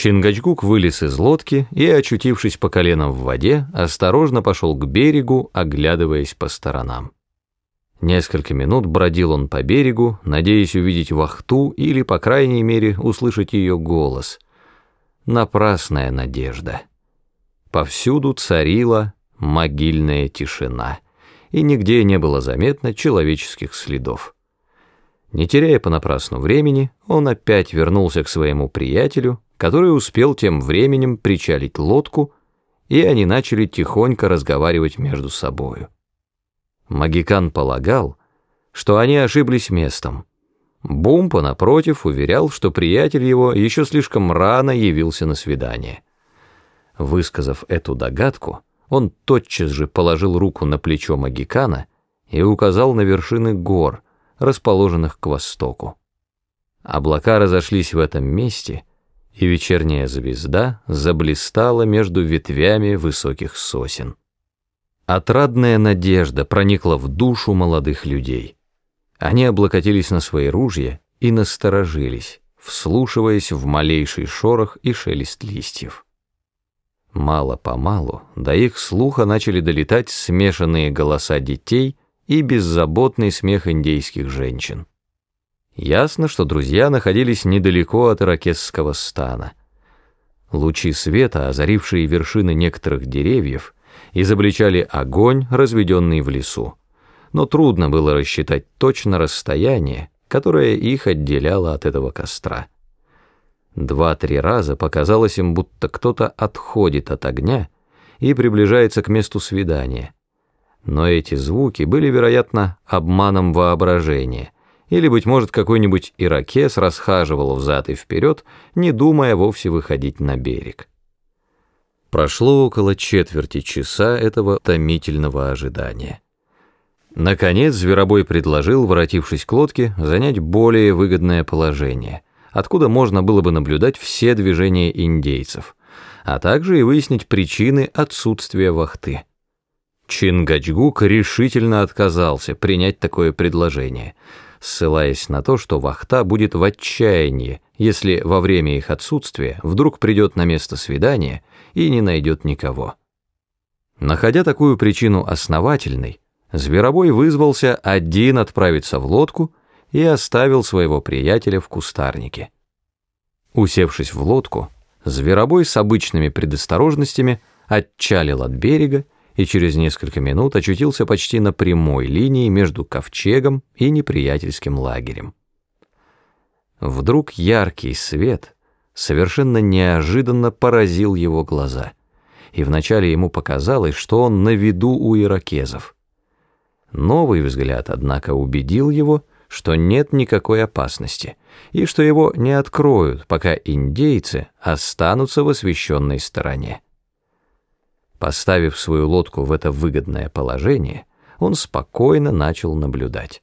Чингачгук вылез из лодки и, очутившись по колено в воде, осторожно пошел к берегу, оглядываясь по сторонам. Несколько минут бродил он по берегу, надеясь увидеть вахту или, по крайней мере, услышать ее голос. Напрасная надежда. Повсюду царила могильная тишина, и нигде не было заметно человеческих следов. Не теряя понапрасну времени, он опять вернулся к своему приятелю, который успел тем временем причалить лодку, и они начали тихонько разговаривать между собою. Магикан полагал, что они ошиблись местом. Бумпа, напротив, уверял, что приятель его еще слишком рано явился на свидание. Высказав эту догадку, он тотчас же положил руку на плечо Магикана и указал на вершины гор, расположенных к востоку. Облака разошлись в этом месте, и вечерняя звезда заблистала между ветвями высоких сосен. Отрадная надежда проникла в душу молодых людей. Они облокотились на свои ружья и насторожились, вслушиваясь в малейший шорох и шелест листьев. Мало-помалу до их слуха начали долетать смешанные голоса детей и беззаботный смех индейских женщин. Ясно, что друзья находились недалеко от иракесского стана. Лучи света, озарившие вершины некоторых деревьев, изобличали огонь, разведенный в лесу. Но трудно было рассчитать точно расстояние, которое их отделяло от этого костра. Два-три раза показалось им, будто кто-то отходит от огня и приближается к месту свидания. Но эти звуки были, вероятно, обманом воображения, или, быть может, какой-нибудь иракес расхаживал взад и вперед, не думая вовсе выходить на берег. Прошло около четверти часа этого томительного ожидания. Наконец Зверобой предложил, воротившись к лодке, занять более выгодное положение, откуда можно было бы наблюдать все движения индейцев, а также и выяснить причины отсутствия вахты. Чингачгук решительно отказался принять такое предложение, ссылаясь на то, что вахта будет в отчаянии, если во время их отсутствия вдруг придет на место свидания и не найдет никого. Находя такую причину основательной, Зверобой вызвался один отправиться в лодку и оставил своего приятеля в кустарнике. Усевшись в лодку, Зверобой с обычными предосторожностями отчалил от берега и через несколько минут очутился почти на прямой линии между ковчегом и неприятельским лагерем. Вдруг яркий свет — совершенно неожиданно поразил его глаза, и вначале ему показалось, что он на виду у иракезов. Новый взгляд, однако, убедил его, что нет никакой опасности, и что его не откроют, пока индейцы останутся в освещенной стороне. Поставив свою лодку в это выгодное положение, он спокойно начал наблюдать.